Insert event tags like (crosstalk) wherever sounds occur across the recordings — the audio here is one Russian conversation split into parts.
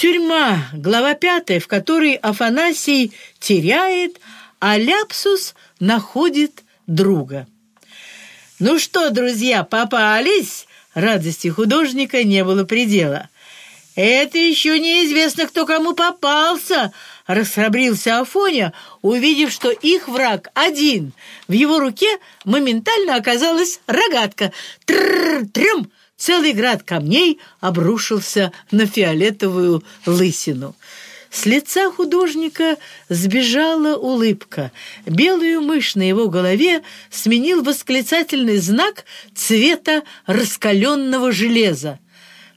Тюрьма, глава пятая, в которой Афанасий теряет, а Ляпсус находит друга. Ну что, друзья, попались? Радости художника не было предела. «Это еще неизвестно, кто кому попался!» — расхрабрился Афоня, увидев, что их враг один. В его руке моментально оказалась рогатка. Трррр-трем! Целый град камней обрушился на фиолетовую лысину. С лица художника сбежала улыбка. Белую мышь на его голове сменил восклицательный знак цвета раскаленного железа.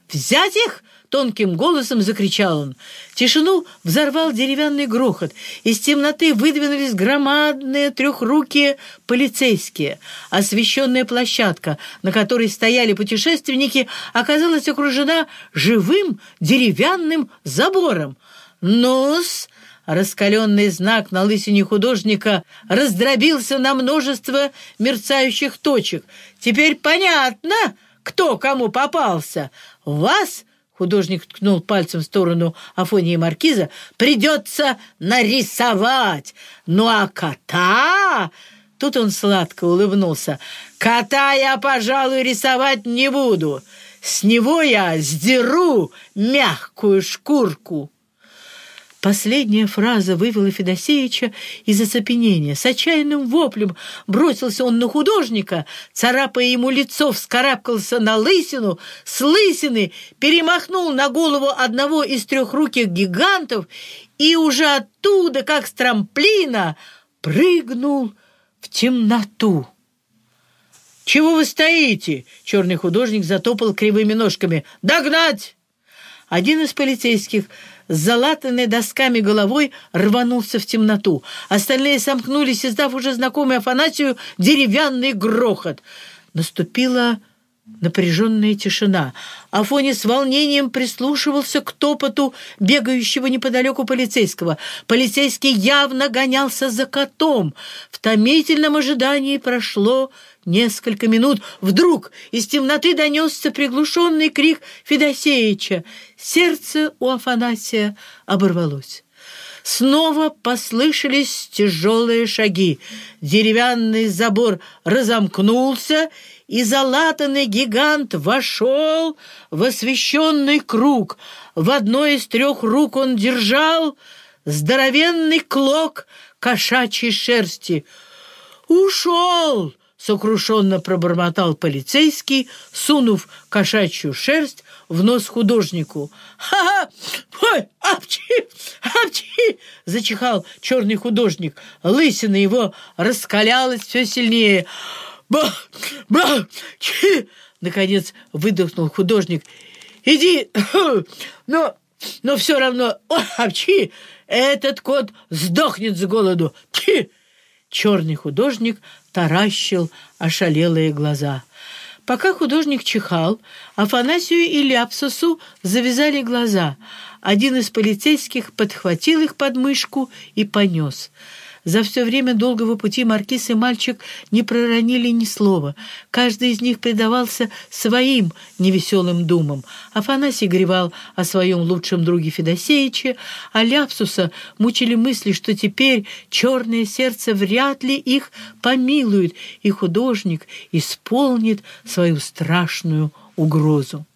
«Взять их!» Тонким голосом закричал он. Тишину взорвал деревянный грохот. Из темноты выдвинулись громадные трехрукие полицейские. Освещенная площадка, на которой стояли путешественники, оказалась окружена живым деревянным забором. «Ну-с!» Раскаленный знак на лысине художника раздробился на множество мерцающих точек. «Теперь понятно, кто кому попался. Вас Художник ткнул пальцем в сторону Афонии Маркиза. «Придется нарисовать! Ну а кота...» Тут он сладко улыбнулся. «Кота я, пожалуй, рисовать не буду. С него я сдеру мягкую шкурку». Последняя фраза вывела Федосеевича из оцепенения. С отчаянным воплем бросился он на художника, царапая ему лицо, вскарабкался на лысину, с лысины перемахнул на голову одного из трехруких гигантов и уже оттуда, как с трамплина, прыгнул в темноту. «Чего вы стоите?» — черный художник затопал кривыми ножками. «Догнать!» Один из полицейских — с залатанной досками головой рванулся в темноту. Остальные сомкнулись, издав уже знакомый Афанасию деревянный грохот. Наступила напряженная тишина. Афоня с волнением прислушивался к топоту бегающего неподалеку полицейского. Полицейский явно гонялся за котом. В томительном ожидании прошло несколько минут. Вдруг из темноты донесся приглушенный крик Федосеича. Сердце у Афанасия оборвалось. Снова послышались тяжелые шаги. Деревянный забор разомкнулся, и залатанный гигант вошел в освещенный круг. В одной из трех рук он держал здоровенный клок кошачьей шерсти. «Ушел!» Сокрушенно пробормотал полицейский, сунув кошачью шерсть в нос художнику. «Ха-ха! Ой, апчи! Апчи!» — зачихал черный художник. Лысина его раскалялась все сильнее. «Ба! Ба! Чи!» — наконец выдохнул художник. «Иди! (coughs) Но, но все равно... Апчи! Этот кот сдохнет с голоду! Чи!» Черный художник таращил ошалелые глаза. Пока художник чихал, Афанасию и Ляпсусу завязали глаза. Один из полицейских подхватил их под мышку и понес — за все время долгого пути маркиз и мальчик не проронили ни слова. Каждый из них предавался своим невеселым думам. Афанасий горевал о своем лучшем друге Федосеиче, а Ляпсуса мучили мысли, что теперь черное сердце вряд ли их помилует, и художник исполнит свою страшную угрозу.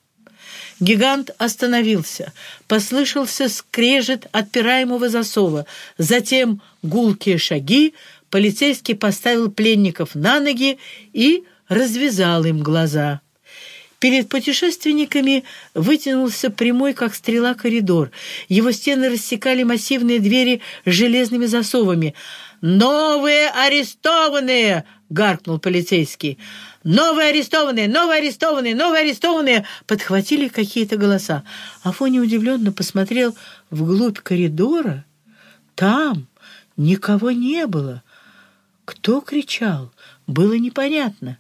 Гигант остановился. Послышался скрежет отпираемого засова. Затем гулкие шаги. Полицейский поставил пленников на ноги и развязал им глаза. Перед путешественниками вытянулся прямой, как стрела, коридор. Его стены рассекали массивные двери с железными засовами. «Новые арестованные!» — гаркнул полицейский. «Новые арестованные! Новые арестованные! Новые арестованные!» Подхватили какие-то голоса. Афоня удивленно посмотрел вглубь коридора. Там никого не было. Кто кричал, было непонятно.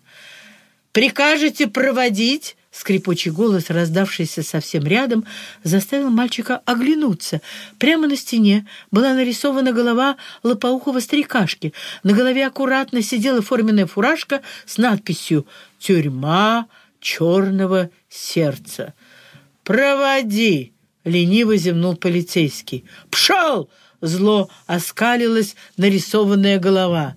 «Прикажете проводить?» Скрипучий голос, раздавшийся совсем рядом, заставил мальчика оглянуться. Прямо на стене была нарисована голова лопоухого старикашки. На голове аккуратно сидела форменная фуражка с надписью «Тюрьма черного сердца». «Проводи!» — лениво зевнул полицейский. «Пшел!» — зло оскалилась нарисованная голова.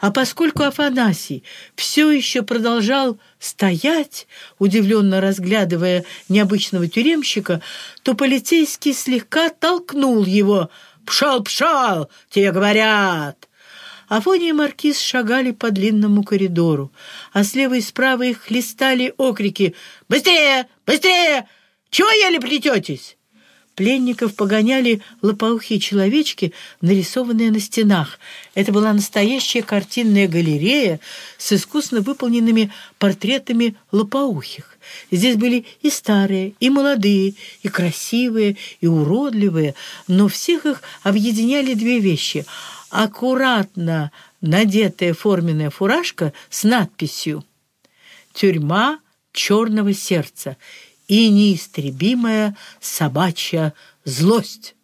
А поскольку Афанасий все еще продолжал стоять, удивленно разглядывая необычного тюремщика, то полицейский слегка толкнул его. «Пшал, пшал! Тебе говорят!» Афония и Маркиз шагали по длинному коридору, а слева и справа их хлестали окрики «Быстрее! Быстрее! Чего еле плететесь?» Пленников погоняли лопоухие человечки, нарисованные на стенах. Это была настоящая картинная галерея с искусно выполненными портретами лопоухих. Здесь были и старые, и молодые, и красивые, и уродливые, но всех их объединяли две вещи — аккуратно надетая форменная фуражка с надписью «Тюрьма черного сердца» и неистребимая собачья злость.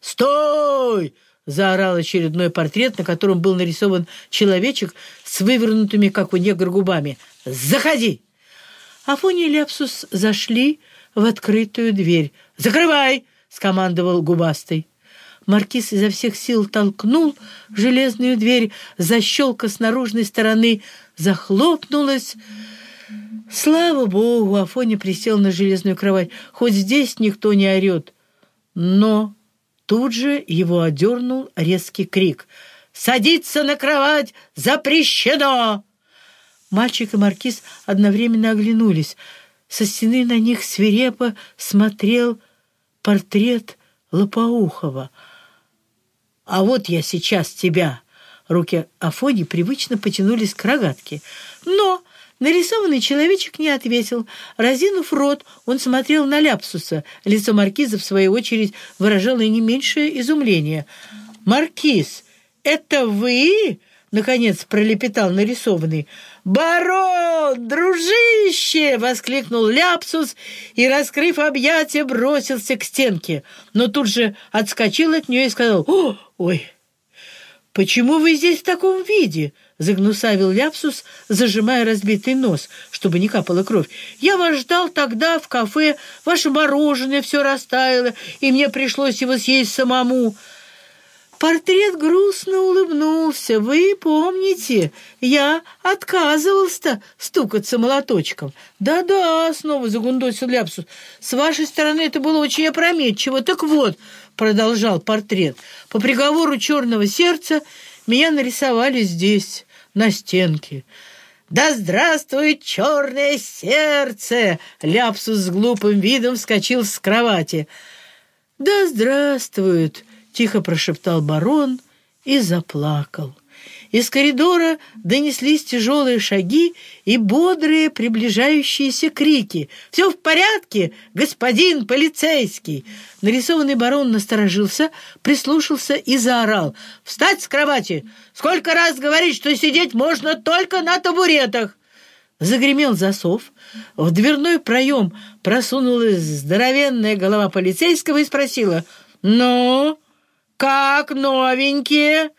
«Стой!» — заорал очередной портрет, на котором был нарисован человечек с вывернутыми, как у негра, губами. «Заходи!» Афония и Ляпсус зашли в открытую дверь. «Закрывай!» — скомандовал губастый. Маркиз изо всех сил толкнул железную дверь, защелка с наружной стороны захлопнулась. Слава богу, Афоня присел на железную кровать. Хоть здесь никто не орет. Но тут же его одернул резкий крик. «Садиться на кровать запрещено!» Мальчик и маркиз одновременно оглянулись. Со стены на них свирепо смотрел портрет Лопоухова — а вот я сейчас тебя!» Руки Афони привычно потянулись к рогатке. Но нарисованный человечек не ответил. Разинув рот, он смотрел на Ляпсуса. Лицо маркиза, в свою очередь, выражало не меньшее изумление. «Маркиз, это вы?» — наконец пролепетал нарисованный. «Барон, дружище!» — воскликнул Ляпсус и, раскрыв объятия, бросился к стенке. Но тут же отскочил от нее и сказал «О, ой, почему вы здесь в таком виде?» — загнусавил Ляпсус, зажимая разбитый нос, чтобы не капала кровь. «Я вас ждал тогда в кафе, ваше мороженое все растаяло, и мне пришлось его съесть самому». Портрет грустно улыбнулся. «Вы помните, я отказывался стукаться молоточком». «Да-да», — снова загундосил Ляпсус, — «с вашей стороны это было очень опрометчиво. Так вот», — продолжал портрет, — «по приговору черного сердца меня нарисовали здесь, на стенке». «Да здравствует черное сердце!» Ляпсус с глупым видом вскочил с кровати. «Да здравствует!» — тихо прошептал барон и заплакал. Из коридора донеслись тяжелые шаги и бодрые приближающиеся крики. «Все в порядке, господин полицейский!» Нарисованный барон насторожился, прислушался и заорал. «Встать с кровати! Сколько раз говорить, что сидеть можно только на табуретах!» Загремел засов. В дверной проем просунулась здоровенная голова полицейского и спросила «Ну?» «Как новенькие?»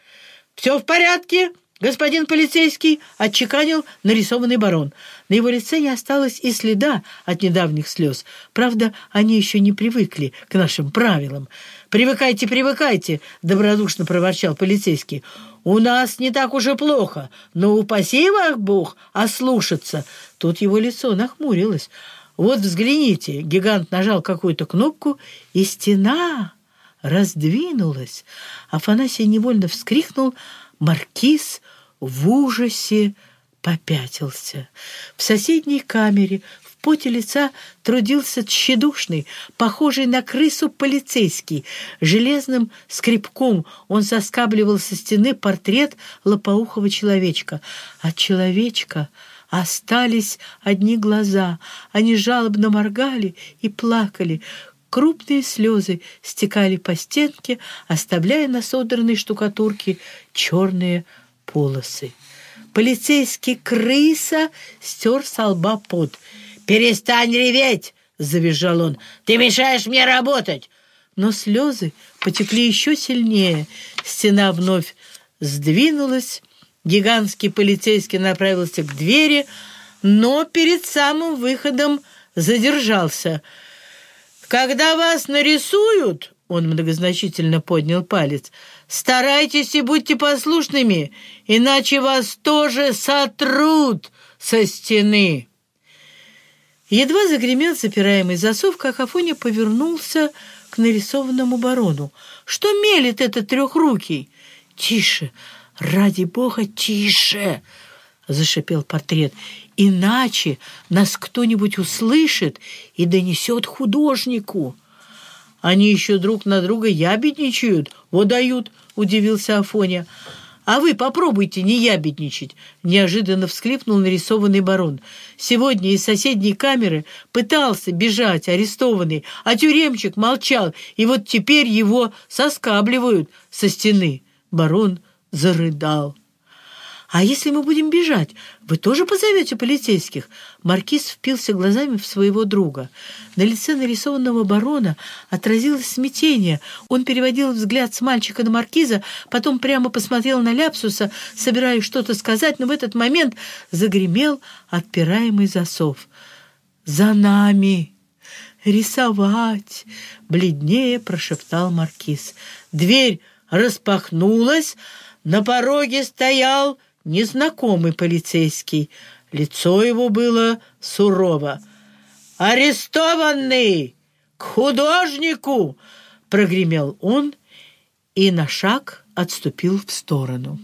«Все в порядке?» «Господин полицейский», — отчеканил нарисованный барон. На его лице не осталось и следа от недавних слез. Правда, они еще не привыкли к нашим правилам. «Привыкайте, привыкайте», — добродушно проворчал полицейский. «У нас не так уж и плохо, но упаси вас Бог ослушаться». Тут его лицо нахмурилось. «Вот взгляните», — гигант нажал какую-то кнопку, и стена раздвинулась. Афанасий невольно вскрикнул, маркиз в ужасе попятился. В соседней камере в поте лица трудился тщедушный, похожий на крысу полицейский. Железным скребком он соскабливал со стены портрет лопоухого человечка. От человечка остались одни глаза. Они жалобно моргали и плакали. Крупные слезы стекали по стенке, оставляя на содранной штукатурке черные полосы. Полицейский крыса стер с лба пот. «Перестань реветь!» — завизжал он. «Ты мешаешь мне работать!» Но слезы потекли еще сильнее. Стена вновь сдвинулась. Гигантский полицейский направился к двери, но перед самым выходом задержался — Когда вас нарисуют, он многозначительно поднял палец, старайтесь и будьте послушными, иначе вас тоже сотрут со стены. Едва загремел запираемый засов, как Афоня повернулся к нарисованному барону. «Что мелет этот трехрукий?» «Тише! Ради бога, тише!» — зашипел портрет. «Иначе нас кто-нибудь услышит и донесет художнику». «Они еще друг на друга ябедничают, вот дают», — удивился Афоня. «А вы попробуйте не ябедничать!» — неожиданно всхлипнул нарисованный барон. «Сегодня из соседней камеры пытался бежать арестованный, а тюремщик молчал, и вот теперь его соскабливают со стены». Барон зарыдал. «А если мы будем бежать, вы тоже позовете полицейских?» Маркиз впился глазами в своего друга. На лице нарисованного барона отразилось смятение. Он переводил взгляд с мальчика на маркиза, потом прямо посмотрел на Ляпсуса, собираясь что-то сказать, но в этот момент загремел отпираемый засов. «За нами!» «Рисовать!» — бледнее прошептал маркиз. Дверь распахнулась, на пороге стоял незнакомый полицейский. Лицо его было сурово. «Арестованный! К художнику!» — прогремел он и на шаг отступил в сторону.